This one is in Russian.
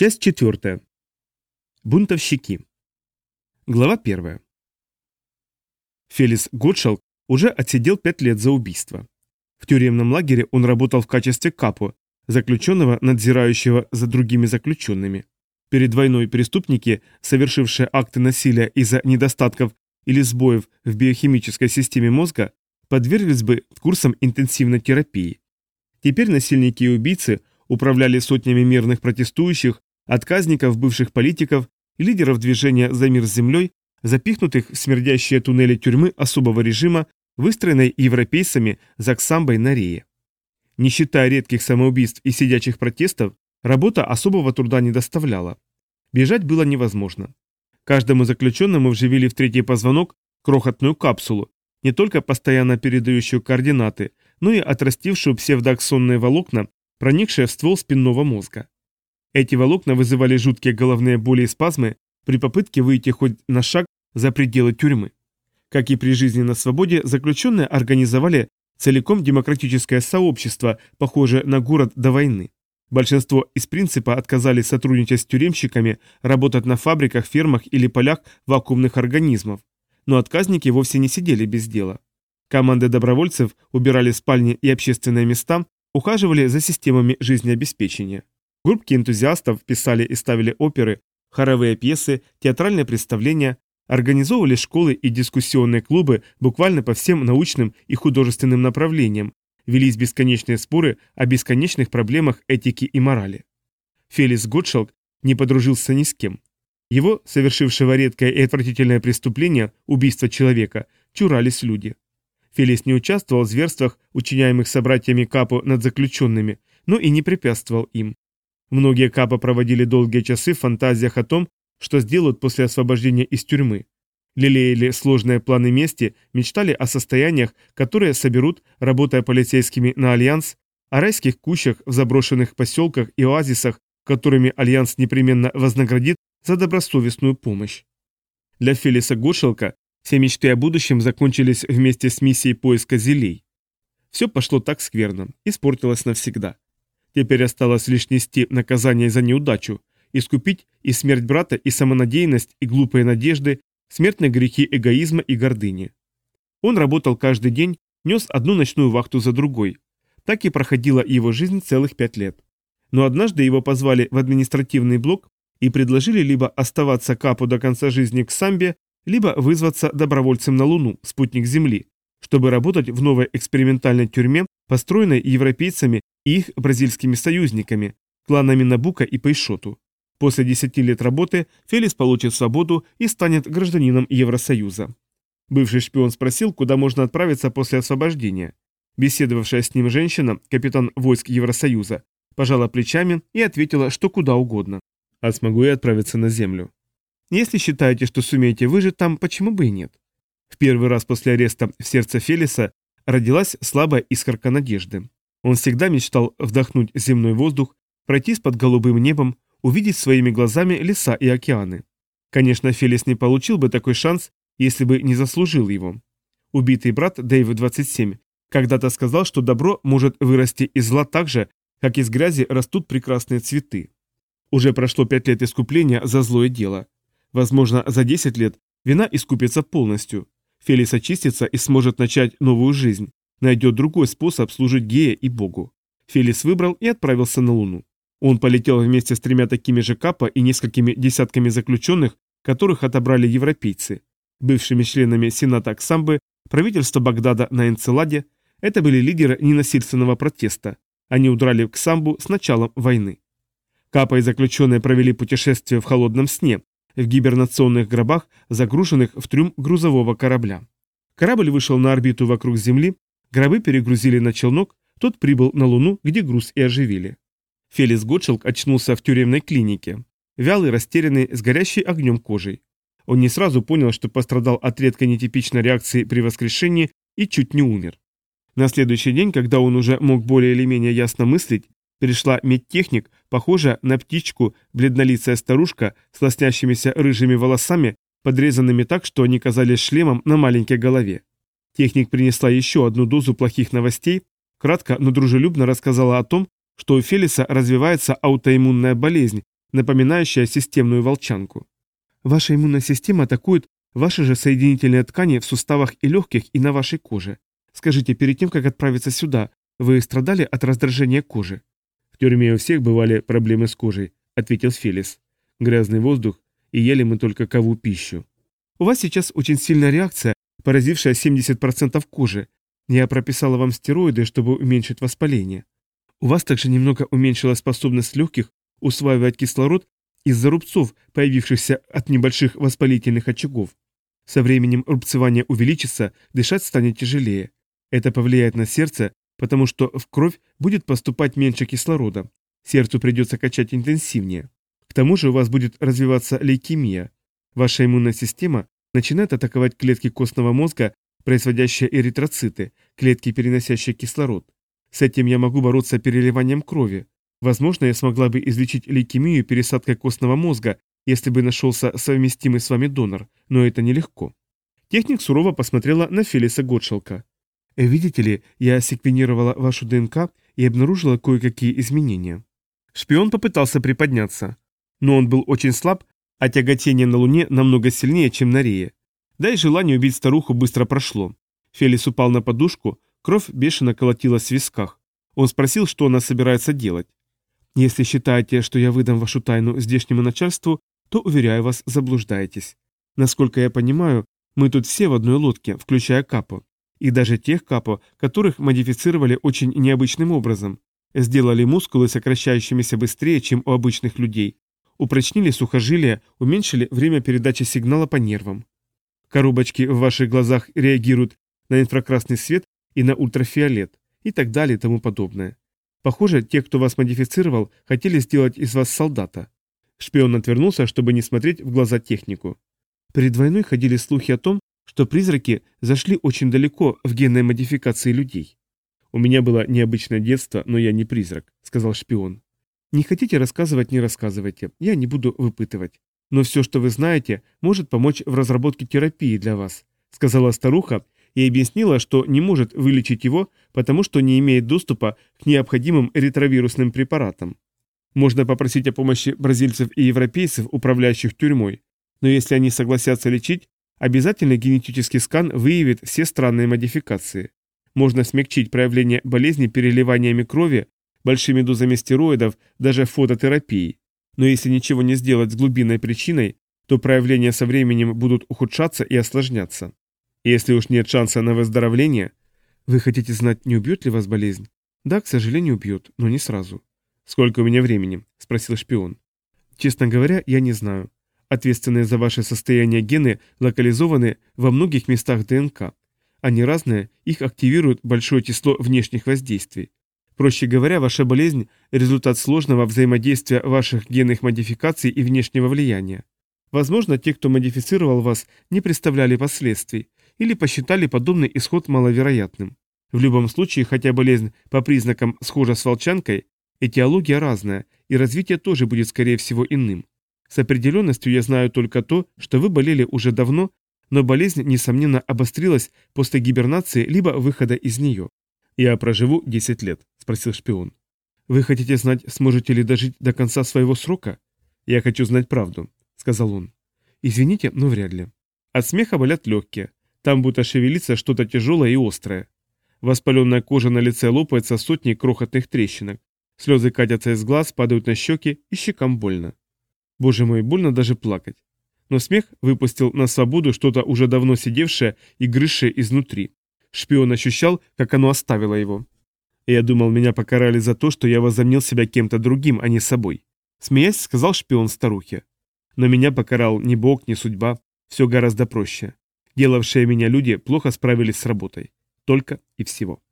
Часть четвертая. Бунтовщики. Глава первая. Фелис Готшалк уже отсидел пять лет за убийство. В тюремном лагере он работал в качестве капо, заключенного, надзирающего за другими заключенными. Перед войной преступники, совершившие акты насилия из-за недостатков или сбоев в биохимической системе мозга, подверглись бы курсам интенсивной терапии. Теперь насильники и убийцы управляли сотнями мирных протестующих, отказников, бывших политиков лидеров движения «За мир с землей», запихнутых в смердящие туннели тюрьмы особого режима, выстроенной европейцами Заксамбой на Рее. Не считая редких самоубийств и сидячих протестов, работа особого труда не доставляла. Бежать было невозможно. Каждому заключенному вживили в третий позвонок крохотную капсулу, не только постоянно передающую координаты, но и отрастившую псевдоаксонные волокна, проникшие в ствол спинного мозга. Эти волокна вызывали жуткие головные боли и спазмы при попытке выйти хоть на шаг за пределы тюрьмы. Как и при жизни на свободе, заключенные организовали целиком демократическое сообщество, похожее на город до войны. Большинство из принципа отказались сотрудничать с тюремщиками, работать на фабриках, фермах или полях вакуумных организмов. Но отказники вовсе не сидели без дела. Команды добровольцев убирали спальни и общественные места, ухаживали за системами жизнеобеспечения. Группки энтузиастов писали и ставили оперы, хоровые пьесы, театральные представления, организовывали школы и дискуссионные клубы буквально по всем научным и художественным направлениям, велись бесконечные споры о бесконечных проблемах этики и морали. Фелис Готшалк не подружился ни с кем. Его, совершившего редкое и отвратительное преступление, убийство человека, чурались люди. Фелис не участвовал в зверствах, учиняемых собратьями Капу над заключенными, но и не препятствовал им. Многие Капа проводили долгие часы в фантазиях о том, что сделают после освобождения из тюрьмы. Лелеяли сложные планы мести, мечтали о состояниях, которые соберут, работая полицейскими на Альянс, о райских кущах в заброшенных поселках и оазисах, которыми Альянс непременно вознаградит за добросовестную помощь. Для Фелиса Гошелка все мечты о будущем закончились вместе с миссией поиска зелей. Все пошло так скверно, испортилось навсегда. Теперь осталось лишь нести наказание за неудачу, искупить и смерть брата, и самонадеянность, и глупые надежды, смертные грехи эгоизма и гордыни. Он работал каждый день, нес одну ночную вахту за другой. Так и проходила его жизнь целых пять лет. Но однажды его позвали в административный блок и предложили либо оставаться капу до конца жизни к самбе, либо вызваться добровольцем на Луну, спутник Земли, чтобы работать в новой экспериментальной тюрьме, построенной европейцами и их бразильскими союзниками, кланами Набука и Пейшоту. После 10 лет работы Фелис получит свободу и станет гражданином Евросоюза. Бывший шпион спросил, куда можно отправиться после освобождения. Беседовавшая с ним женщина, капитан войск Евросоюза, пожала плечами и ответила, что куда угодно. «А смогу я отправиться на Землю?» «Если считаете, что сумеете выжить там, почему бы и нет?» В первый раз после ареста в сердце Фелиса родилась слабая искорка надежды. Он всегда мечтал вдохнуть земной воздух, пройтись под голубым небом, увидеть своими глазами леса и океаны. Конечно, Фелис не получил бы такой шанс, если бы не заслужил его. Убитый брат Дэйв 27 когда-то сказал, что добро может вырасти из зла так же, как из грязи растут прекрасные цветы. Уже прошло пять лет искупления за злое дело. Возможно, за 10 лет вина искупится полностью. Фелис очистится и сможет начать новую жизнь, найдет другой способ служить Гея и Богу. Фелис выбрал и отправился на Луну. Он полетел вместе с тремя такими же капа и несколькими десятками заключенных, которых отобрали европейцы. Бывшими членами Сената Аксамбы, правительства Багдада на Энцеладе, это были лидеры ненасильственного протеста. Они удрали в Ксамбу с началом войны. Капа и заключенные провели путешествие в холодном сне, в гибернационных гробах, загруженных в трюм грузового корабля. Корабль вышел на орбиту вокруг Земли, гробы перегрузили на челнок, тот прибыл на Луну, где груз и оживили. Фелис Готшелк очнулся в тюремной клинике. Вялый, растерянный, с горящей огнем кожей. Он не сразу понял, что пострадал от редкой нетипичной реакции при воскрешении и чуть не умер. На следующий день, когда он уже мог более или менее ясно мыслить, пришла медтехник, похожая на птичку, бледнолицая старушка с лоснящимися рыжими волосами, подрезанными так, что они казались шлемом на маленькой голове. Техник принесла еще одну дозу плохих новостей, кратко, но дружелюбно рассказала о том, что у Фелиса развивается аутоиммунная болезнь, напоминающая системную волчанку. Ваша иммунная система атакует ваши же соединительные ткани в суставах и легких и на вашей коже. Скажите, перед тем, как отправиться сюда, вы страдали от раздражения кожи? В тюрьме у всех бывали проблемы с кожей, ответил Фелис. Грязный воздух, и ели мы только кову пищу. У вас сейчас очень сильная реакция, поразившая 70% кожи. Я прописала вам стероиды, чтобы уменьшить воспаление. У вас также немного уменьшилась способность легких усваивать кислород из-за рубцов, появившихся от небольших воспалительных очагов. Со временем рубцевание увеличится, дышать станет тяжелее. Это повлияет на сердце, потому что в кровь будет поступать меньше кислорода. Сердцу придется качать интенсивнее. К тому же у вас будет развиваться лейкемия. Ваша иммунная система начинает атаковать клетки костного мозга, производящие эритроциты, клетки, переносящие кислород. С этим я могу бороться переливанием крови. Возможно, я смогла бы излечить лейкемию пересадкой костного мозга, если бы нашелся совместимый с вами донор, но это нелегко. Техник сурово посмотрела на Фелиса Готшелка. «Видите ли, я секвенировала вашу ДНК и обнаружила кое-какие изменения». Шпион попытался приподняться. Но он был очень слаб, а тяготение на Луне намного сильнее, чем на Рее. Да и желание убить старуху быстро прошло. Фелис упал на подушку, кровь бешено колотилась в висках. Он спросил, что она собирается делать. «Если считаете, что я выдам вашу тайну здешнему начальству, то, уверяю вас, заблуждаетесь. Насколько я понимаю, мы тут все в одной лодке, включая Капо. И даже тех Капо, которых модифицировали очень необычным образом. Сделали мускулы сокращающимися быстрее, чем у обычных людей. Упрочнили сухожилия, уменьшили время передачи сигнала по нервам. Коробочки в ваших глазах реагируют на инфракрасный свет и на ультрафиолет, и так далее и тому подобное. Похоже, те, кто вас модифицировал, хотели сделать из вас солдата. Шпион отвернулся, чтобы не смотреть в глаза технику. Перед войной ходили слухи о том, что призраки зашли очень далеко в генной модификации людей. «У меня было необычное детство, но я не призрак», — сказал шпион. «Не хотите рассказывать, не рассказывайте, я не буду выпытывать. Но все, что вы знаете, может помочь в разработке терапии для вас», — сказала старуха и объяснила, что не может вылечить его, потому что не имеет доступа к необходимым ретровирусным препаратам. Можно попросить о помощи бразильцев и европейцев, управляющих тюрьмой, но если они согласятся лечить, обязательно генетический скан выявит все странные модификации. Можно смягчить проявление болезни переливаниями крови, большими дозами стероидов, даже фототерапией. Но если ничего не сделать с глубинной причиной, то проявления со временем будут ухудшаться и осложняться. Если уж нет шанса на выздоровление, вы хотите знать, не убьет ли вас болезнь? Да, к сожалению, убьет, но не сразу. «Сколько у меня времени?» – спросил шпион. «Честно говоря, я не знаю. Ответственные за ваше состояние гены локализованы во многих местах ДНК. Они разные, их активирует большое число внешних воздействий. Проще говоря, ваша болезнь – результат сложного взаимодействия ваших генных модификаций и внешнего влияния. Возможно, те, кто модифицировал вас, не представляли последствий или посчитали подобный исход маловероятным. В любом случае, хотя болезнь по признакам схожа с волчанкой, Этиология разная, и развитие тоже будет, скорее всего, иным. С определенностью я знаю только то, что вы болели уже давно, но болезнь, несомненно, обострилась после гибернации либо выхода из нее. «Я проживу 10 лет», — спросил шпион. «Вы хотите знать, сможете ли дожить до конца своего срока?» «Я хочу знать правду», — сказал он. «Извините, но вряд ли». От смеха болят легкие. Там будто шевелится что-то тяжелое и острое. Воспаленная кожа на лице лопается сотней крохотных трещинок. Слезы катятся из глаз, падают на щеки, и щекам больно. Боже мой, больно даже плакать. Но смех выпустил на свободу что-то уже давно сидевшее и грызшее изнутри. Шпион ощущал, как оно оставило его. Я думал, меня покарали за то, что я возомнил себя кем-то другим, а не собой. Смеясь, сказал шпион старухе. Но меня покарал ни Бог, ни судьба. Все гораздо проще. Делавшие меня люди плохо справились с работой. Только и всего.